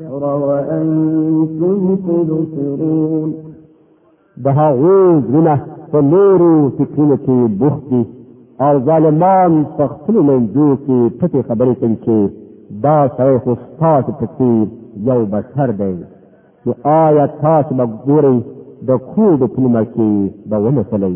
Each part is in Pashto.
د هغو زړونه په نورو فکرونو کې بوخت دي او ظالمان په خپلو منځو کې پټې خبرې کوي چې دا سړی خو ستاسو په څېر یو بشر دی نو آیا تاسو به ګورئ د کوډو په نومه کې به ونه سلئ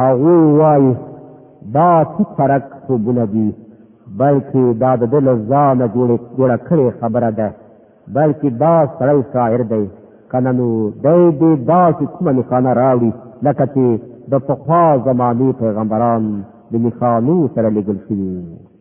هغوی وایي دا ټیک پرک خوبونه دي بلکې دا د ده له ځانه جوړه کړې خبره ده بلکې دا سړی شاعر دی که نه نو دی دې داسې کومه نښانه راوړي لکه چې د پخوا زمانې پیغمبران د نښانو سره لېږل شوي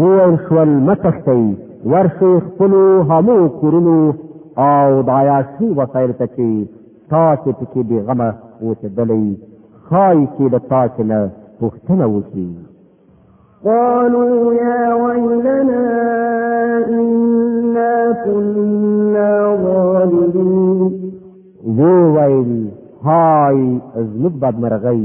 وویل شول مه تښتئ ورشئ خپلو همو کورونو او د عیاشي وسایل ته چې تاسې پکې بېغمه اوسېدلی ښایي چې د تاسې نه پوښتنه وشي قالوا يا ويلنا إنا كنا ظالمين وويل هاي زموږ بدمرغۍ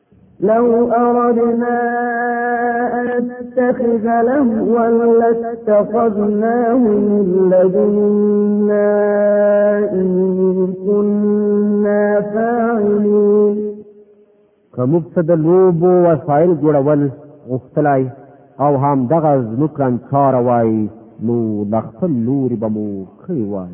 لو أردنا أن نتخذ لهوا لاتخذناه من لدنا إن كنا فاعلين که موږ څه د لوبو وسایل جوړول غوښتلای او هم دغه زموږ کار وای نو د خپل لوري به مو کړی وای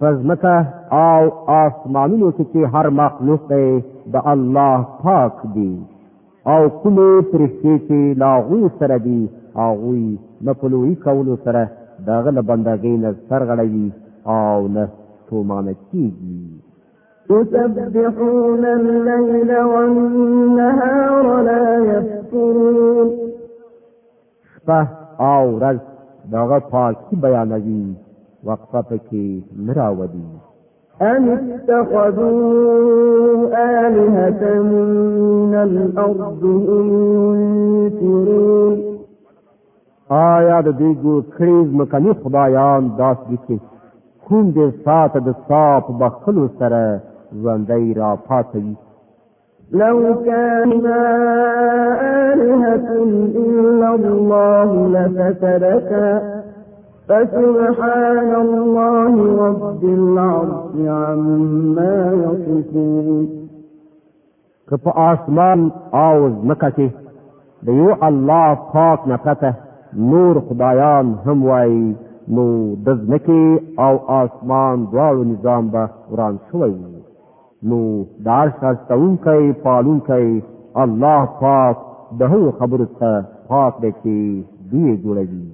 پزمکه او آسمانونو کې چې هر مخلوق دی د الله پاک دی او کومې پرشتې چې لاغوی سره دی هغوی نه په لوی کولو سره د هغه له بندګۍ نه سرغړوي او نه ستومانه کېږي يسبحون الليل والنهار لا يفترون شپه او ورځ دغه پاکي بیانوي وقفه پکې نه راولي أم اتخذوا آلهة من الأرض هم ينكرون آیا د دوی ګور کړي مکني خدایان داس دي چې کوم د سات د صاف بخلو سره ژوندۍ را پاتوي لو كان ما آلهة إلا الله لفسدتا فسبحان الله رب العرش عما يصفون که په آسمان او ځمکه کې د یو الله پاک نه پرته نور خدایان هم وایي نو د ځمکې او آسمان دواړو نظام به وران شوی وي نو د عرش هستوونکی پالونکی الله پاک د هغو خبرو څخه پاک دی چې دوی جوړوي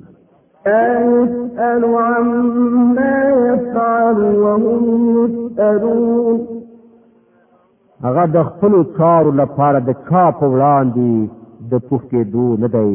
يسأل عما يفعل وهم يسألون هغه د خپل چارو لپاره د چا په وړاندې د پوښتې دو نه دی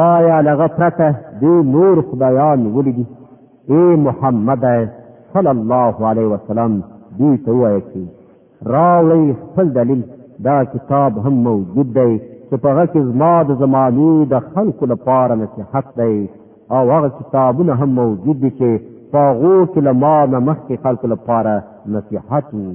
آیا لغه پرته دی نور خدایان ولیدي اے محمد صلی الله علیه وسلم دی ته وایي چې راوړی خپل دلیل دا کتاب هم موجود دی چې په هغه کې زما د زماني د خلکو لپاره نصیحت دی او هغه کتابونه هم موجود دي چې په هغو کې له ما نه مخکې خلکو لپاره نصیحت وو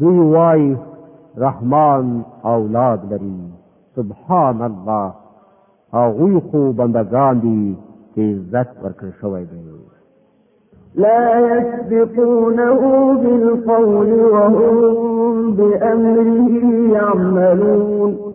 دوی وای رحمان اولاد لري سبحان الله هغوی خو بندگان دي چې عزت ورکړ شوی دی لا يسبقونه بالقول وهم بأمره يعملون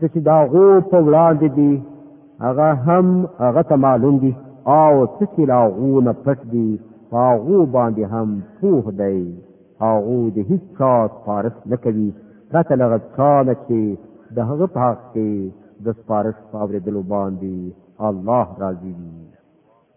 د چې دا غو په وړاندې دي هغه هم هغه ته معلوم دي او څه چې لا غو نه پټ دي هغه باندې هم پوه دی هغه د هیڅ چا سپارښت نه کوي پرته له غچانه چې د هغه په حق کې د سپارښت په اورېدلو باندې الله راضي وي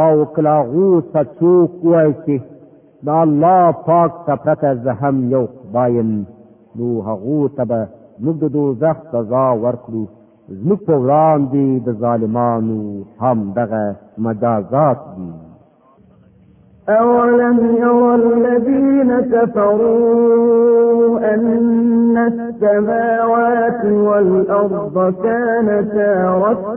او کلا غو ته څوک وای چې دا الله پاک ته پرته زه هم یو خدایم نو هغه ته به موږ د دوزخ سزا ورکړو زموږ په وړاندې د ظالمانو هم دغه مجازات دي أولم يرى الذين كفروا أن السماوات والأرض كانتا رتقا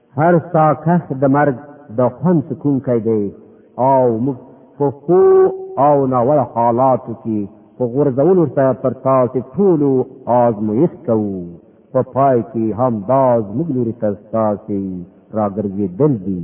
هر ستا کس د مرګ د خوند سکونکی دی او موږ په خو او ناوړه حالاتو کې په غورځولو سره پر تاسې ټولو آزمویښت کوو په پای کې هم دا زموږ لوري ته ستاسې راګرځېدل دي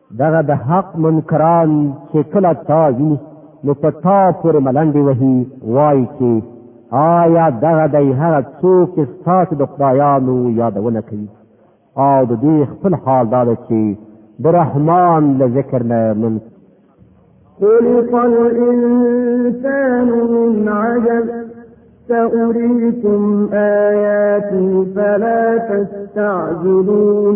دغه د حق منکران چې کله تا ویني نو په تا پورې ملنډې وهي وایي چې آیا دغه دی هغه څوک چې ستاسو د خدایانو یادونه کوي او د دوی خپل حال دا ده چې د رحمان له ذکر نه من خلق الإنسان من عجل سأريكم آياتي فلا تستعجلون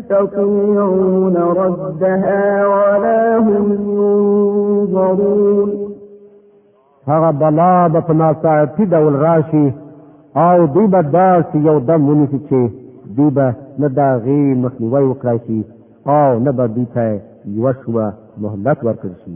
يستطيعون ردها ولا هم ينظرون هغه بلا به په ناڅاپي ډول راشي او دوی به داسې یو دم ونیسي چې دوی به نه د هغې مخنیوی وکړای شي او نه به دوی ته یوه شوه مهلت ورکړل شي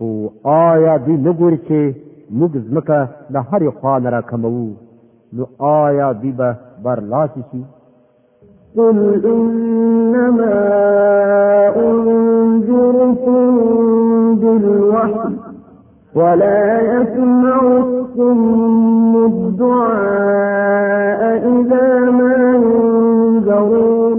او آیا دوی نه ګوري چې موږ ځمکه له هرې خوا نه راکموو نو آیا دوی به برلاسي شي قل انما انذركم بالوحي ولا يسمع الصم الدعاء اذا ما ينذرون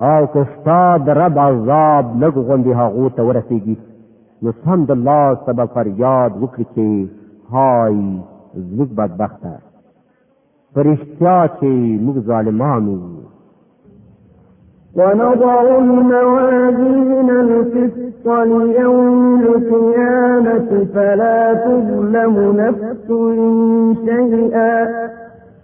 او که ستا د رب عذاب لږ غوندې هغو ته ورسېږي نو سم د الله سبا فریاد وکړي چې های زموږ بدبخته په رښتیا چې موږ ظالمان یو ونضع الموازين القسط ليوم القيامة فلا تظلم نفس شيئا